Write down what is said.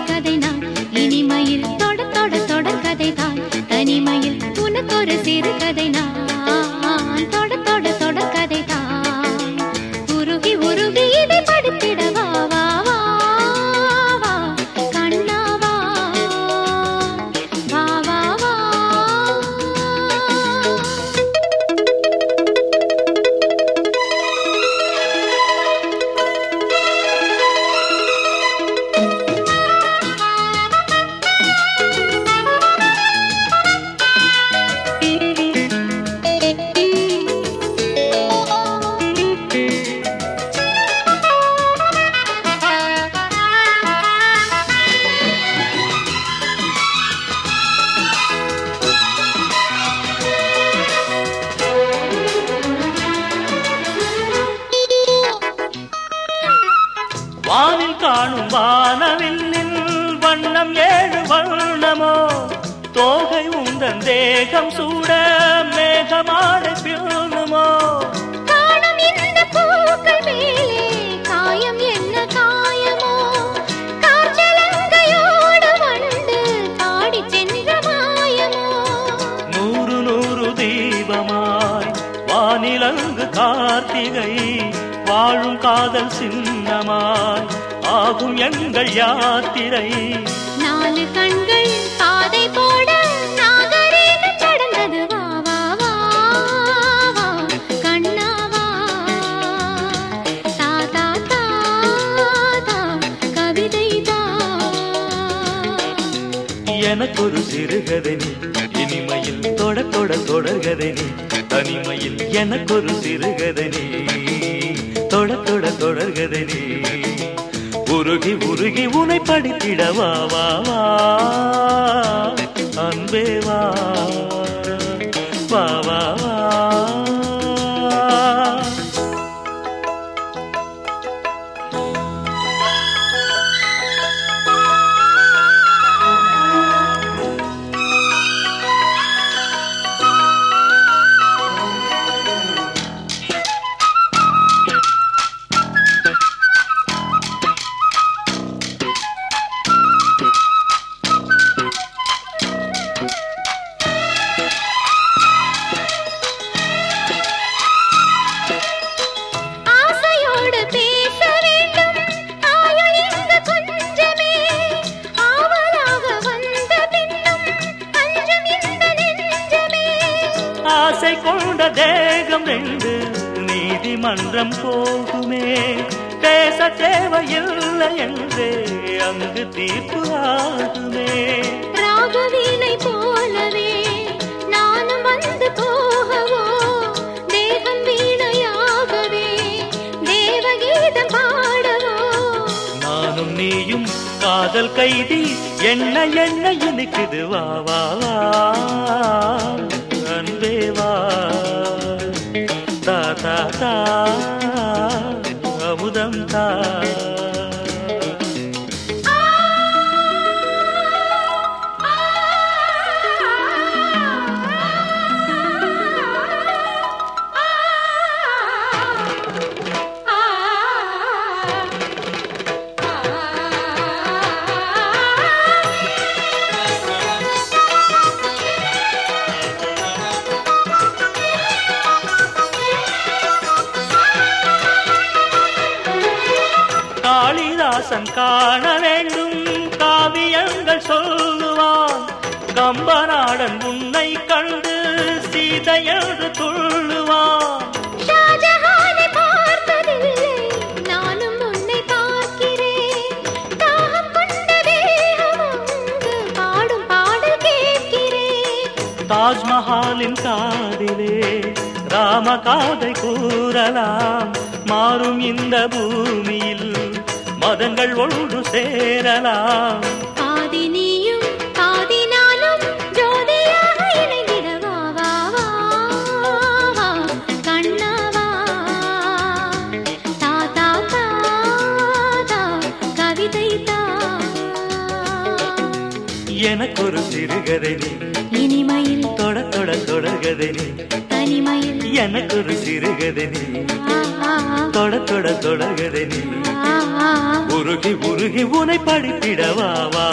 தொடர்கதை காணும் வானவில்லின் வண்ணம் ஏழு வண்ணமோ. தோகை உந்தன் தேகம் சூட மேகமாடை வானிலங்கு கார்த்திகை வாழும் காதல் சின்னமாய் ஆகும் எங்கள் யாத்திரை. நாலு கண்கள் பாதை போட எனக்கொரு சிறுகதை நீ இனிமையில் தொட தொட தொடர்கதை நீ தனிமையில் எனக்கொரு சிறுகதை நீ தொட தொட தொடர்கதை நீ. உருகி உருகி உனை படித்திடவா வா வா. அன்பே வா. ஆசை கொண்ட தேகம் ரெண்டு. நீதிமன்றம் போகுமே. பேச தேவையில்லை என்றே அங்கு தீர்ப்பு ஆகுமே. ராகவீணை போலவே நானும் வந்து போகவோ? தேவன் வீணையாகவே தேவகீதம் பாடவோ? நானும் நீயும் காதல் கைதி என்ன என்ன இனிக்குது வா வா. காளிதாசன் காண வேண்டும் காவியங்கள் சொல்லுவான். கம்பநாடன் உன்னை கண்டு சீதை என்று துள்ளுவான். தாஜ்மஹாலின் காதிலே ராம காதை கூறலாம். மாறும் இந்த பூமியில் மதங்கள் ஒன்று சேரலாம். பாதி நீயும் பாதி நானும் ஜோதியாக இணைந்திட வா வா வா வா கண்ணா வா தா தா தா தா கவிதை தா. எனக்கொரு சிறுகதை இனிமையில் தொட தொட தொடர்கதை எனக்கு ஒரு சிறுகதை நீ. தொட தொட தொடர்கதை நீ. உருகி உருகி உனை படித்திடவா வா.